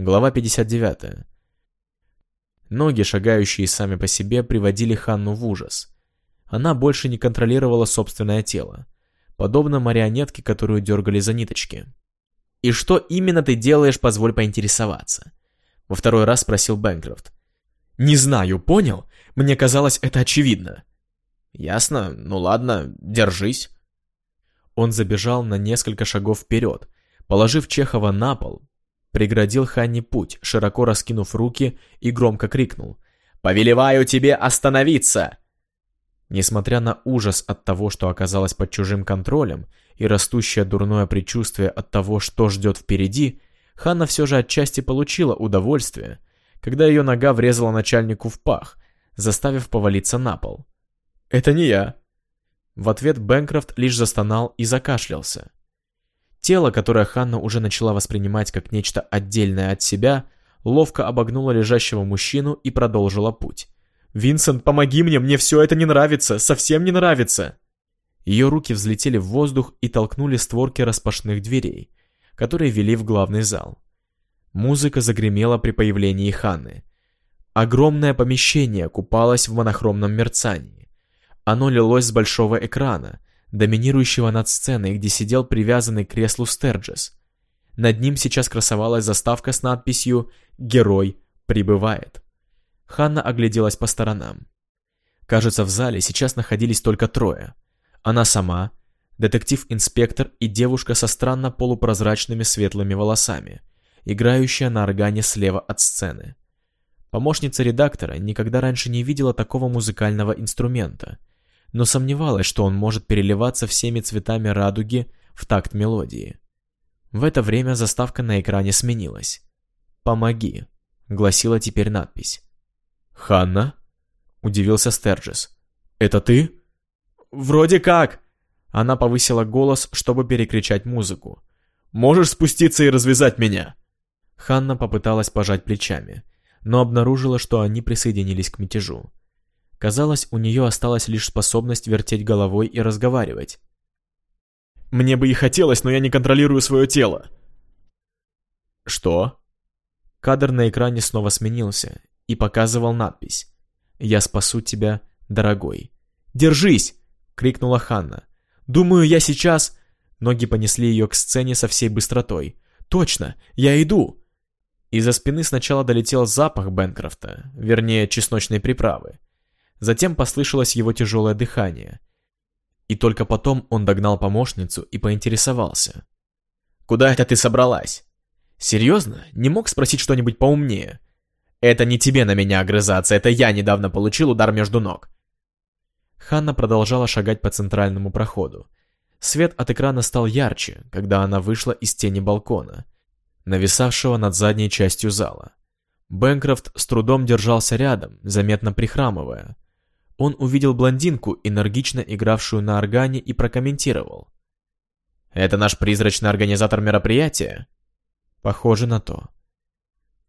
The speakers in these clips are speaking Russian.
Глава 59. Ноги, шагающие сами по себе, приводили Ханну в ужас. Она больше не контролировала собственное тело, подобно марионетке, которую дергали за ниточки. «И что именно ты делаешь, позволь поинтересоваться?» Во второй раз спросил Бэнкрофт. «Не знаю, понял? Мне казалось, это очевидно». «Ясно, ну ладно, держись». Он забежал на несколько шагов вперед, положив Чехова на пол, преградил Ханне путь, широко раскинув руки и громко крикнул «Повелеваю тебе остановиться!» Несмотря на ужас от того, что оказалось под чужим контролем, и растущее дурное предчувствие от того, что ждет впереди, Ханна все же отчасти получила удовольствие, когда ее нога врезала начальнику в пах, заставив повалиться на пол. «Это не я!» В ответ Бэнкрофт лишь застонал и закашлялся. Тело, которое Ханна уже начала воспринимать как нечто отдельное от себя, ловко обогнуло лежащего мужчину и продолжило путь. «Винсент, помоги мне, мне все это не нравится, совсем не нравится!» Ее руки взлетели в воздух и толкнули створки распашных дверей, которые вели в главный зал. Музыка загремела при появлении Ханны. Огромное помещение купалось в монохромном мерцании. Оно лилось с большого экрана, доминирующего над сценой, где сидел привязанный к креслу Стерджес. Над ним сейчас красовалась заставка с надписью «Герой прибывает». Ханна огляделась по сторонам. Кажется, в зале сейчас находились только трое. Она сама, детектив-инспектор и девушка со странно полупрозрачными светлыми волосами, играющая на органе слева от сцены. Помощница редактора никогда раньше не видела такого музыкального инструмента, но сомневалась, что он может переливаться всеми цветами радуги в такт мелодии. В это время заставка на экране сменилась. «Помоги», — гласила теперь надпись. «Ханна?» — удивился Стерджис. «Это ты?» «Вроде как!» Она повысила голос, чтобы перекричать музыку. «Можешь спуститься и развязать меня?» Ханна попыталась пожать плечами, но обнаружила, что они присоединились к мятежу. Казалось, у нее осталась лишь способность вертеть головой и разговаривать. «Мне бы и хотелось, но я не контролирую свое тело!» «Что?» Кадр на экране снова сменился и показывал надпись «Я спасу тебя, дорогой». «Держись!» — крикнула Ханна. «Думаю, я сейчас...» Ноги понесли ее к сцене со всей быстротой. «Точно! Я иду!» Из-за спины сначала долетел запах Бенкрофта, вернее, чесночной приправы. Затем послышалось его тяжелое дыхание. И только потом он догнал помощницу и поинтересовался. «Куда это ты собралась?» «Серьезно? Не мог спросить что-нибудь поумнее?» «Это не тебе на меня огрызаться, это я недавно получил удар между ног». Ханна продолжала шагать по центральному проходу. Свет от экрана стал ярче, когда она вышла из тени балкона, нависавшего над задней частью зала. Бэнкрофт с трудом держался рядом, заметно прихрамывая. Он увидел блондинку, энергично игравшую на органе, и прокомментировал. «Это наш призрачный организатор мероприятия?» «Похоже на то».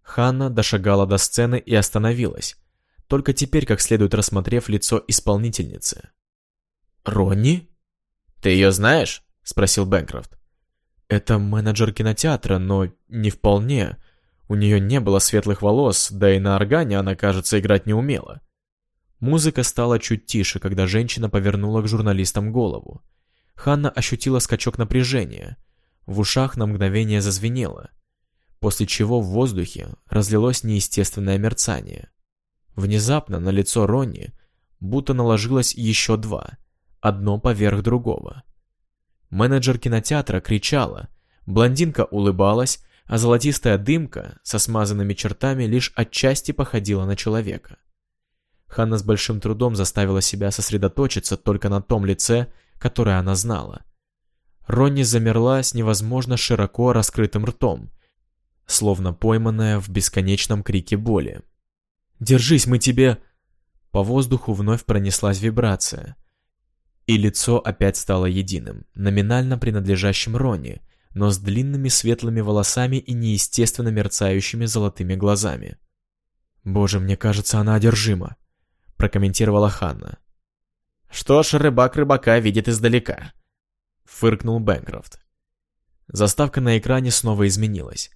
Ханна дошагала до сцены и остановилась, только теперь как следует рассмотрев лицо исполнительницы. «Ронни?» «Ты ее знаешь?» — спросил Бэнкрофт. «Это менеджер кинотеатра, но не вполне. У нее не было светлых волос, да и на органе она, кажется, играть не умела». Музыка стала чуть тише, когда женщина повернула к журналистам голову. Ханна ощутила скачок напряжения. В ушах на мгновение зазвенело, после чего в воздухе разлилось неестественное мерцание. Внезапно на лицо Ронни будто наложилось еще два, одно поверх другого. Менеджер кинотеатра кричала, блондинка улыбалась, а золотистая дымка со смазанными чертами лишь отчасти походила на человека. Ханна с большим трудом заставила себя сосредоточиться только на том лице, которое она знала. Ронни замерла с невозможно широко раскрытым ртом, словно пойманная в бесконечном крике боли. «Держись, мы тебе...» По воздуху вновь пронеслась вибрация. И лицо опять стало единым, номинально принадлежащим Ронни, но с длинными светлыми волосами и неестественно мерцающими золотыми глазами. «Боже, мне кажется, она одержима», прокомментировала Ханна. «Что ж, рыбак рыбака видит издалека», — фыркнул Бэнкрофт. Заставка на экране снова изменилась.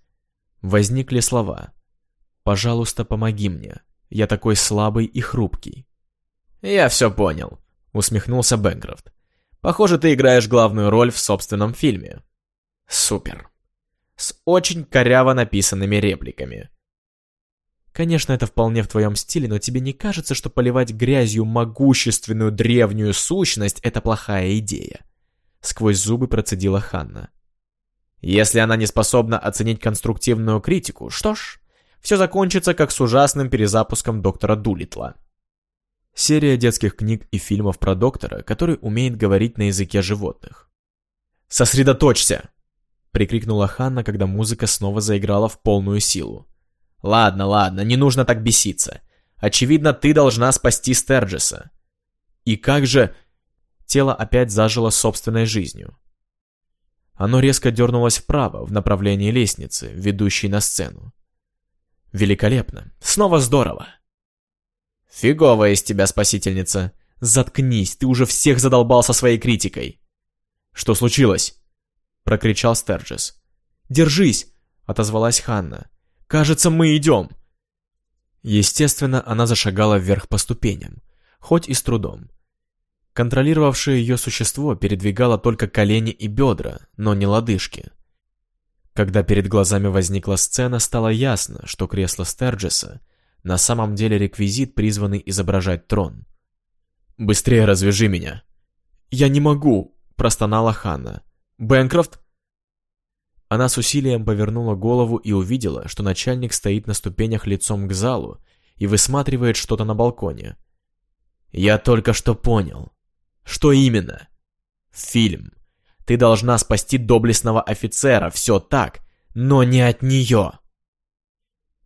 Возникли слова. «Пожалуйста, помоги мне. Я такой слабый и хрупкий». «Я все понял», — усмехнулся Бэнкрофт. «Похоже, ты играешь главную роль в собственном фильме». «Супер. С очень коряво написанными репликами». Конечно, это вполне в твоем стиле, но тебе не кажется, что поливать грязью могущественную древнюю сущность – это плохая идея?» Сквозь зубы процедила Ханна. «Если она не способна оценить конструктивную критику, что ж, все закончится как с ужасным перезапуском доктора Дулитла». Серия детских книг и фильмов про доктора, который умеет говорить на языке животных. «Сосредоточься!» — прикрикнула Ханна, когда музыка снова заиграла в полную силу. Ладно, ладно, не нужно так беситься. Очевидно, ты должна спасти Стерджеса. И как же... Тело опять зажило собственной жизнью. Оно резко дернулось вправо, в направлении лестницы, ведущей на сцену. Великолепно. Снова здорово. Фиговая из тебя спасительница. Заткнись, ты уже всех задолбал со своей критикой. Что случилось? Прокричал Стерджес. Держись, отозвалась Ханна. Кажется, мы идем!» Естественно, она зашагала вверх по ступеням, хоть и с трудом. Контролировавшее ее существо передвигало только колени и бедра, но не лодыжки. Когда перед глазами возникла сцена, стало ясно, что кресло Стерджеса на самом деле реквизит, призванный изображать трон. «Быстрее развяжи меня!» «Я не могу!» – простонала Ханна. «Бэнкрофт?» Она с усилием повернула голову и увидела, что начальник стоит на ступенях лицом к залу и высматривает что-то на балконе. «Я только что понял. Что именно?» «Фильм. Ты должна спасти доблестного офицера, все так, но не от нее!»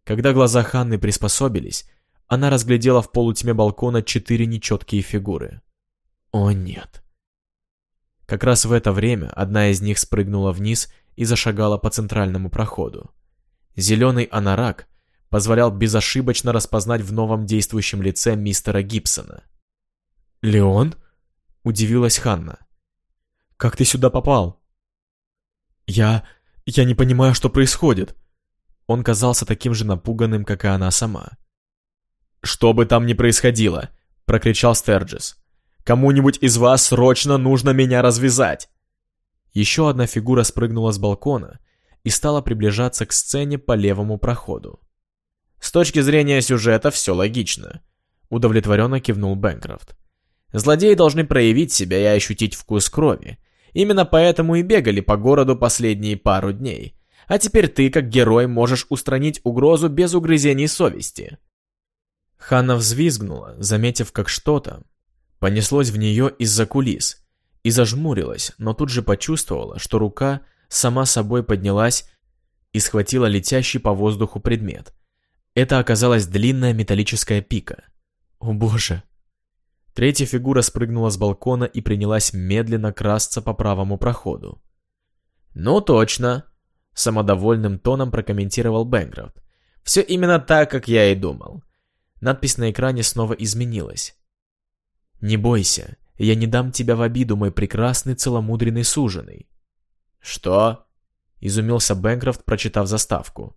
Когда глаза Ханны приспособились, она разглядела в полутьме балкона четыре нечеткие фигуры. О нет. Как раз в это время одна из них спрыгнула вниз и зашагала по центральному проходу. Зеленый анорак позволял безошибочно распознать в новом действующем лице мистера Гибсона. «Леон?» — удивилась Ханна. «Как ты сюда попал?» «Я... я не понимаю, что происходит». Он казался таким же напуганным, как и она сама. «Что бы там ни происходило!» — прокричал Стерджис. «Кому-нибудь из вас срочно нужно меня развязать!» Еще одна фигура спрыгнула с балкона и стала приближаться к сцене по левому проходу. «С точки зрения сюжета все логично», — удовлетворенно кивнул Бэнкрофт. «Злодеи должны проявить себя и ощутить вкус крови. Именно поэтому и бегали по городу последние пару дней. А теперь ты, как герой, можешь устранить угрозу без угрызений совести». Ханна взвизгнула, заметив, как что-то понеслось в нее из-за кулис, и зажмурилась, но тут же почувствовала, что рука сама собой поднялась и схватила летящий по воздуху предмет. Это оказалась длинная металлическая пика. О боже! Третья фигура спрыгнула с балкона и принялась медленно красться по правому проходу. «Ну точно!» — самодовольным тоном прокомментировал Бэнкрофт. «Все именно так, как я и думал». Надпись на экране снова изменилась. «Не бойся, я не дам тебя в обиду, мой прекрасный целомудренный суженый». «Что?» — изумился Бэнкрофт, прочитав заставку.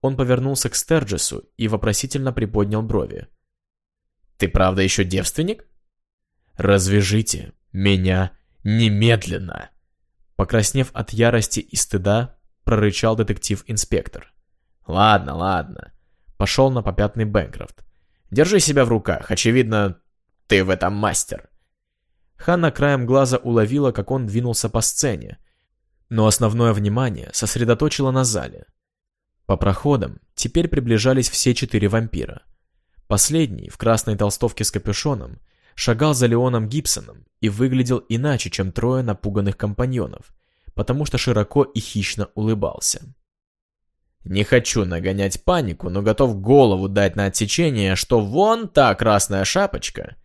Он повернулся к Стерджесу и вопросительно приподнял брови. «Ты правда еще девственник?» «Развяжите меня немедленно!» Покраснев от ярости и стыда, прорычал детектив-инспектор. «Ладно, ладно», — пошел на попятный Бэнкрофт. «Держи себя в руках, очевидно, ты в этом мастер». Ханна краем глаза уловила, как он двинулся по сцене, но основное внимание сосредоточила на зале. По проходам теперь приближались все четыре вампира. Последний, в красной толстовке с капюшоном, шагал за Леоном Гибсоном и выглядел иначе, чем трое напуганных компаньонов, потому что широко и хищно улыбался. «Не хочу нагонять панику, но готов голову дать на отсечение, что вон та красная шапочка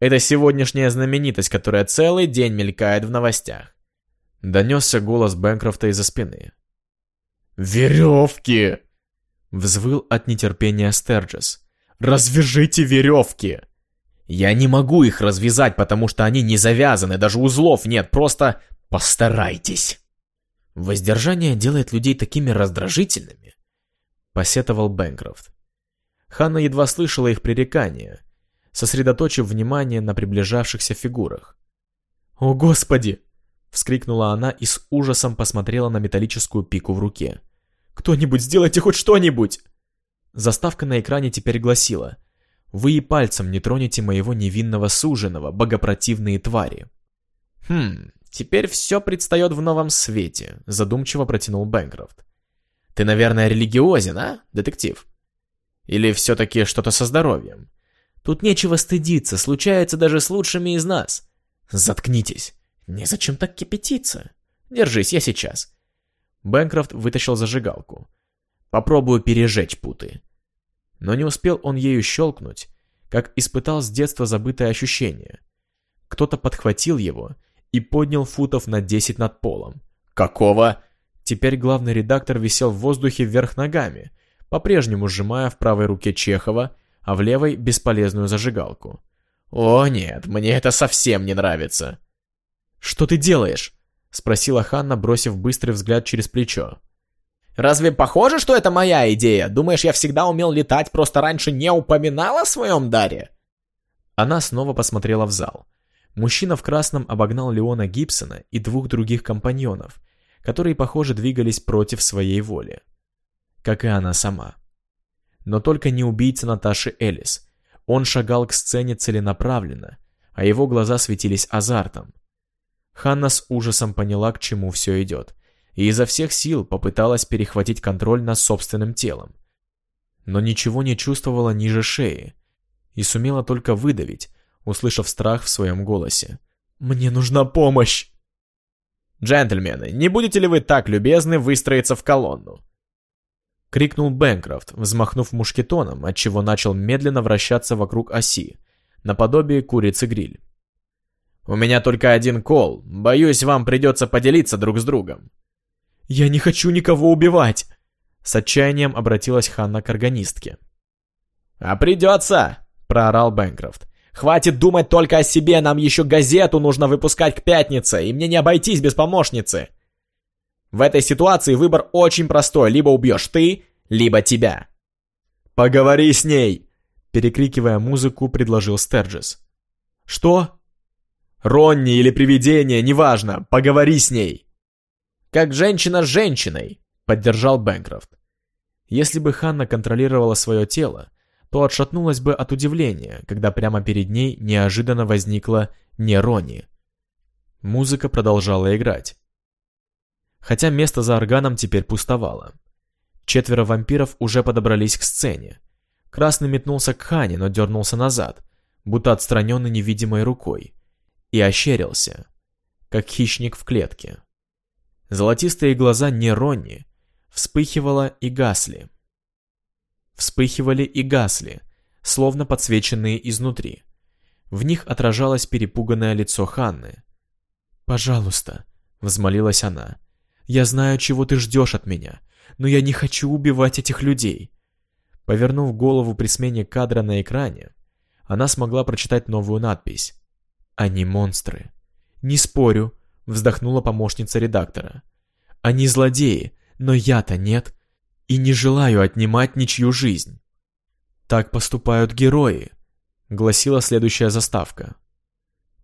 это сегодняшняя знаменитость, которая целый день мелькает в новостях. Донесся голос Бэнкрофта из-за спины. «Веревки!» Взвыл от нетерпения Стерджес. «Развяжите веревки!» «Я не могу их развязать, потому что они не завязаны, даже узлов нет, просто постарайтесь!» Воздержание делает людей такими раздражительными, посетовал Бэнкрофт. Ханна едва слышала их пререкания, сосредоточив внимание на приближавшихся фигурах. «О, Господи!» — вскрикнула она и с ужасом посмотрела на металлическую пику в руке. «Кто-нибудь сделайте хоть что-нибудь!» Заставка на экране теперь гласила «Вы и пальцем не тронете моего невинного суженого, богопротивные твари». «Хм, теперь все предстает в новом свете», — задумчиво протянул Бэнкрофт. «Ты, наверное, религиозен, а, детектив? Или все-таки что-то со здоровьем? Тут нечего стыдиться, случается даже с лучшими из нас. Заткнитесь. Незачем так кипятиться. Держись, я сейчас». Бэнкрофт вытащил зажигалку. «Попробую пережечь путы». Но не успел он ею щелкнуть, как испытал с детства забытое ощущение. Кто-то подхватил его и поднял футов на 10 над полом. «Какого?» Теперь главный редактор висел в воздухе вверх ногами, по-прежнему сжимая в правой руке Чехова, а в левой бесполезную зажигалку. «О нет, мне это совсем не нравится!» «Что ты делаешь?» — спросила Ханна, бросив быстрый взгляд через плечо. «Разве похоже, что это моя идея? Думаешь, я всегда умел летать, просто раньше не упоминал о своем даре?» Она снова посмотрела в зал. Мужчина в красном обогнал Леона Гибсона и двух других компаньонов, которые, похоже, двигались против своей воли. Как и она сама. Но только не убийца Наташи Элис. Он шагал к сцене целенаправленно, а его глаза светились азартом. Ханна с ужасом поняла, к чему все идет, и изо всех сил попыталась перехватить контроль над собственным телом. Но ничего не чувствовала ниже шеи, и сумела только выдавить, услышав страх в своем голосе. «Мне нужна помощь!» «Джентльмены, не будете ли вы так любезны выстроиться в колонну?» Крикнул Бэнкрофт, взмахнув мушкетоном, отчего начал медленно вращаться вокруг оси, наподобие курицы-гриль. «У меня только один кол, боюсь, вам придется поделиться друг с другом». «Я не хочу никого убивать!» С отчаянием обратилась Ханна к органистке. «А придется!» — проорал Бэнкрофт. Хватит думать только о себе, нам еще газету нужно выпускать к пятнице, и мне не обойтись без помощницы. В этой ситуации выбор очень простой, либо убьешь ты, либо тебя. «Поговори с ней!» Перекрикивая музыку, предложил Стерджис. «Что?» «Ронни или привидение, неважно, поговори с ней!» «Как женщина с женщиной!» Поддержал Бэнкрофт. Если бы Ханна контролировала свое тело, то отшатнулась бы от удивления, когда прямо перед ней неожиданно возникла Нерони. Музыка продолжала играть. Хотя место за органом теперь пустовало. Четверо вампиров уже подобрались к сцене. Красный метнулся к Хане, но дернулся назад, будто отстраненный невидимой рукой, и ощерился, как хищник в клетке. Золотистые глаза Нерони вспыхивало и гасли вспыхивали и гасли, словно подсвеченные изнутри. В них отражалось перепуганное лицо Ханны. «Пожалуйста», — взмолилась она, — «я знаю, чего ты ждешь от меня, но я не хочу убивать этих людей». Повернув голову при смене кадра на экране, она смогла прочитать новую надпись. «Они монстры». «Не спорю», — вздохнула помощница редактора. «Они злодеи, но я-то нет и не желаю отнимать ничью жизнь. Так поступают герои, гласила следующая заставка.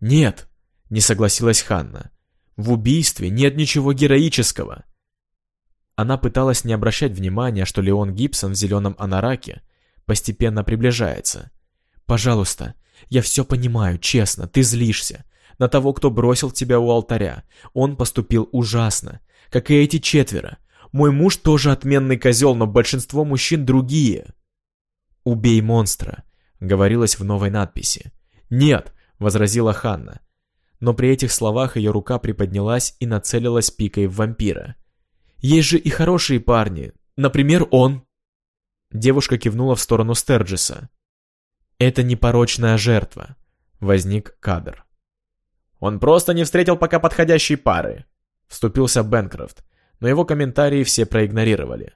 Нет, не согласилась Ханна. В убийстве нет ничего героического. Она пыталась не обращать внимания, что Леон Гибсон в зеленом анараке постепенно приближается. «Пожалуйста, я все понимаю, честно, ты злишься. На того, кто бросил тебя у алтаря. Он поступил ужасно, как и эти четверо. Мой муж тоже отменный козел, но большинство мужчин другие. «Убей монстра», — говорилось в новой надписи. «Нет», — возразила Ханна. Но при этих словах ее рука приподнялась и нацелилась пикой в вампира. «Есть же и хорошие парни. Например, он». Девушка кивнула в сторону Стерджиса. «Это непорочная жертва», — возник кадр. «Он просто не встретил пока подходящей пары», — вступился Бенкрофт но его комментарии все проигнорировали.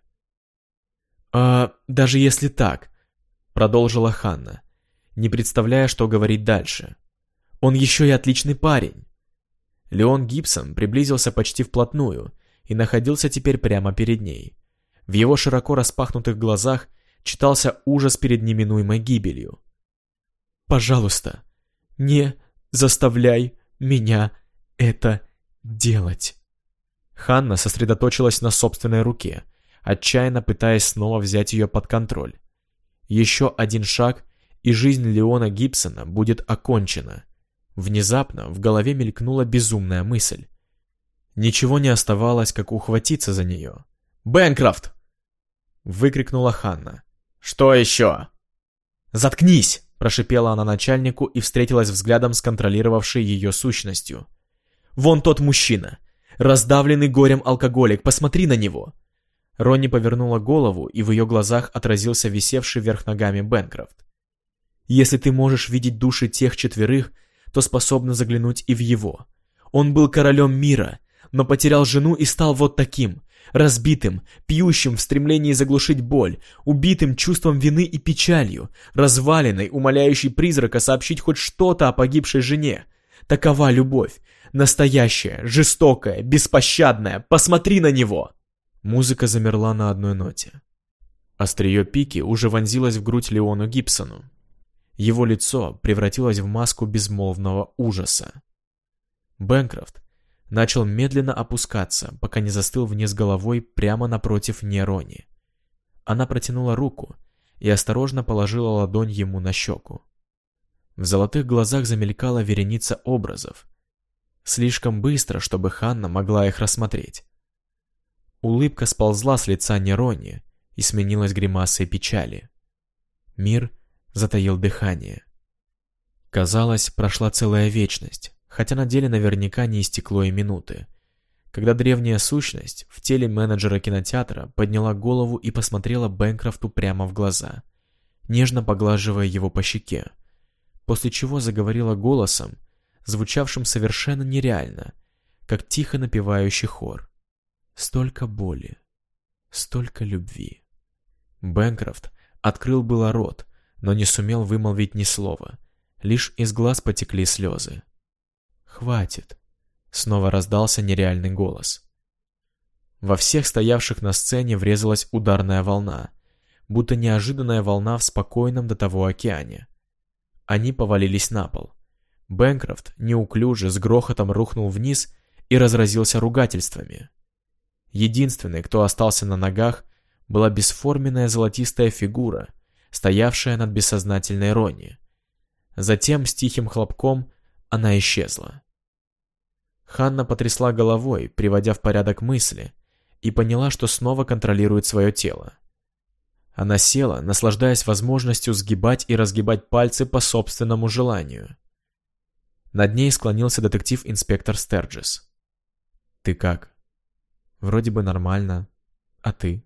«А даже если так», — продолжила Ханна, не представляя, что говорить дальше. «Он еще и отличный парень». Леон Гибсон приблизился почти вплотную и находился теперь прямо перед ней. В его широко распахнутых глазах читался ужас перед неминуемой гибелью. «Пожалуйста, не заставляй меня это делать!» Ханна сосредоточилась на собственной руке, отчаянно пытаясь снова взять ее под контроль. Еще один шаг, и жизнь Леона Гибсона будет окончена. Внезапно в голове мелькнула безумная мысль. Ничего не оставалось, как ухватиться за нее. «Бэнкрофт!» — выкрикнула Ханна. «Что еще?» «Заткнись!» — прошипела она начальнику и встретилась взглядом с контролировавшей ее сущностью. «Вон тот мужчина! Раздавленный горем алкоголик, посмотри на него!» Ронни повернула голову, и в ее глазах отразился висевший вверх ногами Бэнкрофт. «Если ты можешь видеть души тех четверых, то способна заглянуть и в его. Он был королем мира, но потерял жену и стал вот таким, разбитым, пьющим в стремлении заглушить боль, убитым чувством вины и печалью, разваленной, умоляющей призрака сообщить хоть что-то о погибшей жене. Такова любовь, настоящая, жестокая, беспощадная, посмотри на него!» Музыка замерла на одной ноте. Острие пики уже вонзилось в грудь Леону Гибсону. Его лицо превратилось в маску безмолвного ужаса. Бэнкрофт начал медленно опускаться, пока не застыл вниз головой прямо напротив Нерони. Она протянула руку и осторожно положила ладонь ему на щеку. В золотых глазах замелькала вереница образов. Слишком быстро, чтобы Ханна могла их рассмотреть. Улыбка сползла с лица Нерони и сменилась гримасой печали. Мир затаил дыхание. Казалось, прошла целая вечность, хотя на деле наверняка не истекло и минуты. Когда древняя сущность в теле менеджера кинотеатра подняла голову и посмотрела Бэнкрофту прямо в глаза, нежно поглаживая его по щеке, после чего заговорила голосом, звучавшим совершенно нереально, как тихо напевающий хор. Столько боли, столько любви. Бэнкрофт открыл было рот, но не сумел вымолвить ни слова. Лишь из глаз потекли слезы. «Хватит!» — снова раздался нереальный голос. Во всех стоявших на сцене врезалась ударная волна, будто неожиданная волна в спокойном до того океане. Они повалились на пол. Бэнкрофт неуклюже с грохотом рухнул вниз и разразился ругательствами. Единственной, кто остался на ногах, была бесформенная золотистая фигура, стоявшая над бессознательной Ронни. Затем с тихим хлопком она исчезла. Ханна потрясла головой, приводя в порядок мысли, и поняла, что снова контролирует свое тело. Она села, наслаждаясь возможностью сгибать и разгибать пальцы по собственному желанию. Над ней склонился детектив-инспектор Стерджис. «Ты как?» Вроде бы нормально. А ты?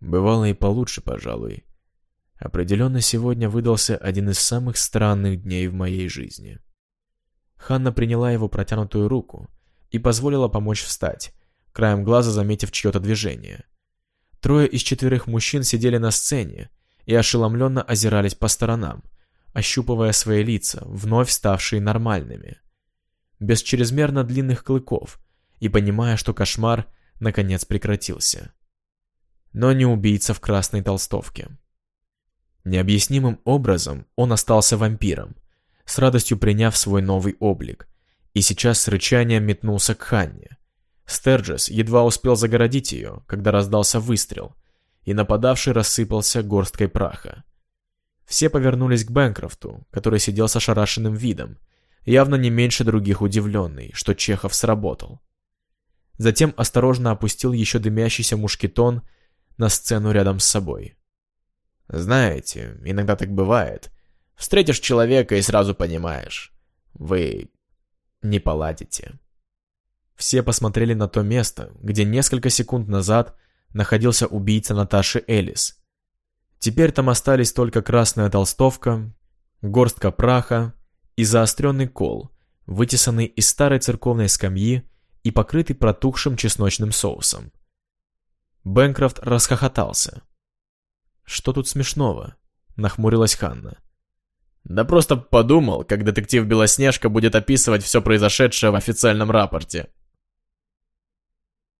Бывало и получше, пожалуй. Определенно сегодня выдался один из самых странных дней в моей жизни. Ханна приняла его протянутую руку и позволила помочь встать, краем глаза заметив чье-то движение. Трое из четверых мужчин сидели на сцене и ошеломленно озирались по сторонам, ощупывая свои лица, вновь ставшие нормальными. Без чрезмерно длинных клыков, и понимая, что кошмар наконец прекратился. Но не убийца в красной толстовке. Необъяснимым образом он остался вампиром, с радостью приняв свой новый облик, и сейчас с рычанием метнулся к Ханне. Стерджес едва успел загородить ее, когда раздался выстрел, и нападавший рассыпался горсткой праха. Все повернулись к Бэнкрофту, который сидел с ошарашенным видом, явно не меньше других удивленный, что Чехов сработал. Затем осторожно опустил еще дымящийся мушкетон на сцену рядом с собой. «Знаете, иногда так бывает. Встретишь человека и сразу понимаешь. Вы не поладите». Все посмотрели на то место, где несколько секунд назад находился убийца Наташи Элис. Теперь там остались только красная толстовка, горстка праха и заостренный кол, вытесанный из старой церковной скамьи и покрытый протухшим чесночным соусом. Бэнкрофт расхохотался. «Что тут смешного?» — нахмурилась Ханна. «Да просто подумал, как детектив Белоснежка будет описывать все произошедшее в официальном рапорте»,